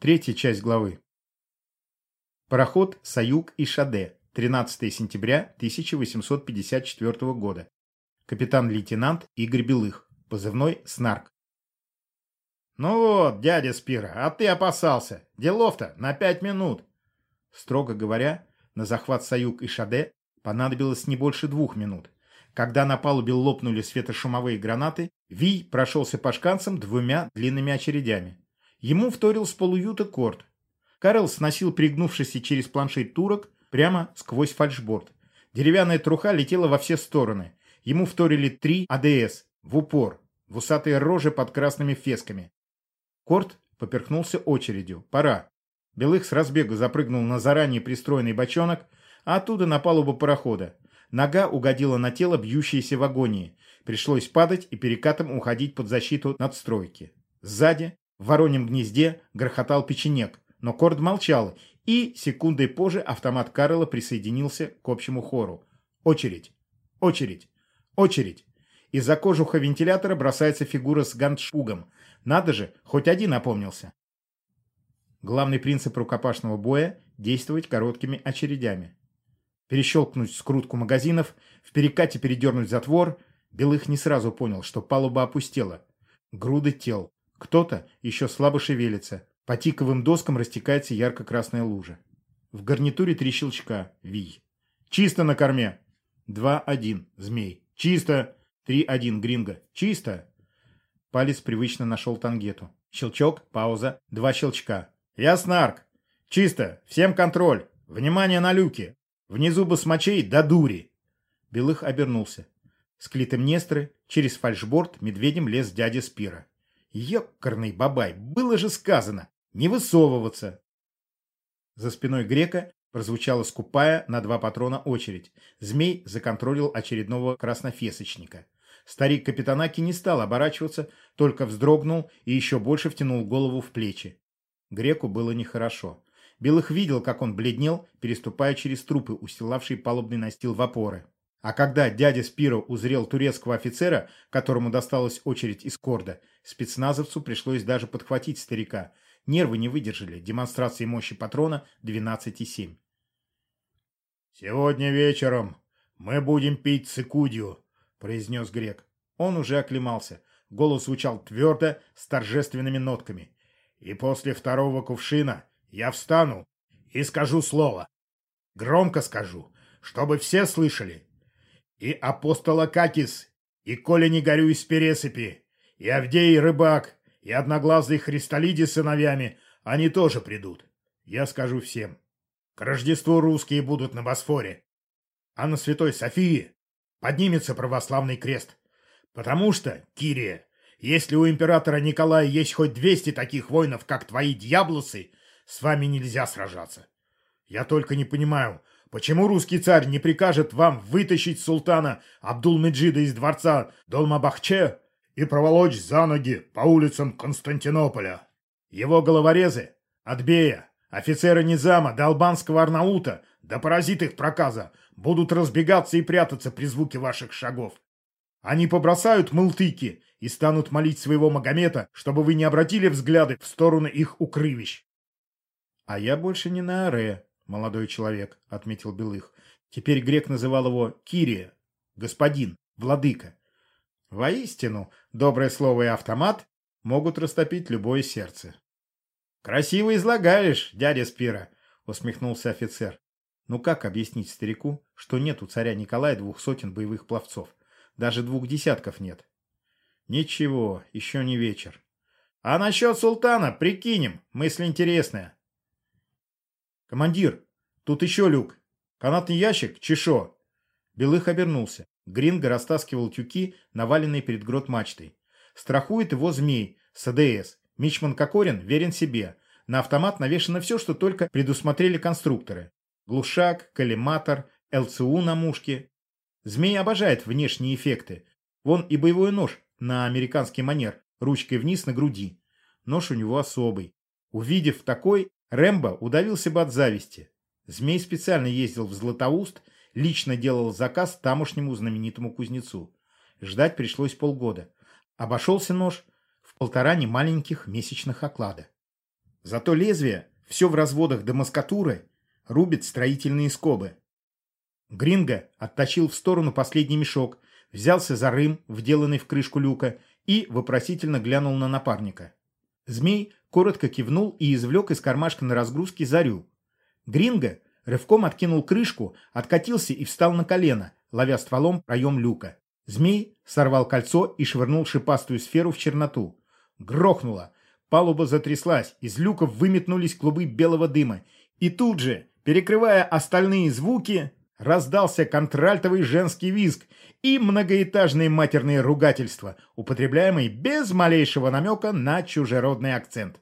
Третья часть главы. Пароход «Саюк» и «Шаде», 13 сентября 1854 года. Капитан-лейтенант Игорь Белых, позывной «Снарк». «Ну вот, дядя Спира, а ты опасался. Делов-то на пять минут». Строго говоря, на захват «Саюк» и «Шаде» понадобилось не больше двух минут. Когда на палубе лопнули светошумовые гранаты, Вий прошелся по шканцам двумя длинными очередями. Ему вторил с полуюта корт. Карл сносил пригнувшийся через планшет турок прямо сквозь фальшборд. Деревянная труха летела во все стороны. Ему вторили три АДС в упор, в усатые рожи под красными фесками. Корт поперхнулся очередью. Пора. Белых с разбега запрыгнул на заранее пристроенный бочонок, а оттуда на палубу парохода. Нога угодила на тело бьющейся в агонии. Пришлось падать и перекатом уходить под защиту надстройки. Сзади в вороньем гнезде грохотал печенек, но Корд молчал, и секундой позже автомат Карла присоединился к общему хору. Очередь! Очередь! Очередь! Из-за кожуха вентилятора бросается фигура с гандшпугом. Надо же, хоть один опомнился. Главный принцип рукопашного боя – действовать короткими очередями. Перещелкнуть скрутку магазинов, в перекате передернуть затвор. Белых не сразу понял, что палуба опустела. Груды тел, кто-то еще слабо шевелится. По тиковым доскам растекается ярко-красная лужа. В гарнитуре три щелчка. Вий. Чисто на корме. Два-один. Змей. Чисто. Три-один. Гринго. Чисто. Палец привычно нашел тангету. Щелчок, пауза, два щелчка. Ясно, Арк. Чисто. Всем контроль. Внимание на люки. Внизу басмачей до дури. Белых обернулся. С Клитемнестры через фальшборд медведем лез дядя Спира. Ёкарный бабай, было же сказано, не высовываться. За спиной грека прозвучала скупая на два патрона очередь. Змей законтролил очередного краснофесочника. Старик Капитанаки не стал оборачиваться, только вздрогнул и еще больше втянул голову в плечи. Греку было нехорошо. Белых видел, как он бледнел, переступая через трупы, устилавшие палубный настил в опоры. А когда дядя Спиро узрел турецкого офицера, которому досталась очередь из корда, спецназовцу пришлось даже подхватить старика. Нервы не выдержали демонстрации мощи патрона 12,7. «Сегодня вечером мы будем пить цикудию», — произнес грек. Он уже оклемался. Голос звучал твердо, с торжественными нотками. «И после второго кувшина я встану и скажу слово. Громко скажу, чтобы все слышали и апостола Какис, и Коля не горю из пересыпи, и Авдей рыбак, и одноглазый Христолиди с сыновьями, они тоже придут. Я скажу всем. К Рождеству русские будут на Босфоре. А на Святой Софии поднимется православный крест. Потому что, Кирия, если у императора Николая есть хоть 200 таких воинов, как твои дьяблосы, с вами нельзя сражаться. Я только не понимаю, Почему русский царь не прикажет вам вытащить султана Абдул-Меджида из дворца Долмабахче и проволочь за ноги по улицам Константинополя? Его головорезы, Адбея, офицеры Низама до албанского Арнаута, да поразит их проказа, будут разбегаться и прятаться при звуке ваших шагов. Они побросают мылтыки и станут молить своего Магомета, чтобы вы не обратили взгляды в сторону их укрывищ. А я больше не на Аре, молодой человек», — отметил Белых. Теперь грек называл его Кирия, господин, владыка. Воистину, доброе слово и автомат могут растопить любое сердце. «Красиво излагаешь, дядя Спира», — усмехнулся офицер. Ну как объяснить старику, что нет у царя Николая двух сотен боевых пловцов? Даже двух десятков нет. Ничего, еще не вечер. А насчет султана, прикинем, мысль интересная. «Командир, тут еще люк. Канатный ящик, чешо». Белых обернулся. Гринго растаскивал тюки, наваленные перед грот мачтой. Страхует его змей, СДС. Мичман Кокорин верен себе. На автомат навешано все, что только предусмотрели конструкторы. Глушак, коллиматор, ЛЦУ на мушке. Змей обожает внешние эффекты. Вон и боевой нож на американский манер, ручкой вниз на груди. Нож у него особый. Увидев такой, Рэмбо удавился бы от зависти. Змей специально ездил в Златоуст, лично делал заказ тамошнему знаменитому кузнецу. Ждать пришлось полгода. Обошелся нож в полтора немаленьких месячных оклада. Зато лезвие, все в разводах до маскатуры, рубит строительные скобы. Гринго оттащил в сторону последний мешок, взялся за рым, вделанный в крышку люка, и вопросительно глянул на напарника. Змей коротко кивнул и извлек из кармашка на разгрузке зарю. Гринго рывком откинул крышку, откатился и встал на колено, ловя стволом проем люка. Змей сорвал кольцо и швырнул шипастую сферу в черноту. Грохнуло. Палуба затряслась, из люков выметнулись клубы белого дыма. И тут же, перекрывая остальные звуки, раздался контральтовый женский визг и многоэтажные матерные ругательства, употребляемые без малейшего намека на чужеродный акцент.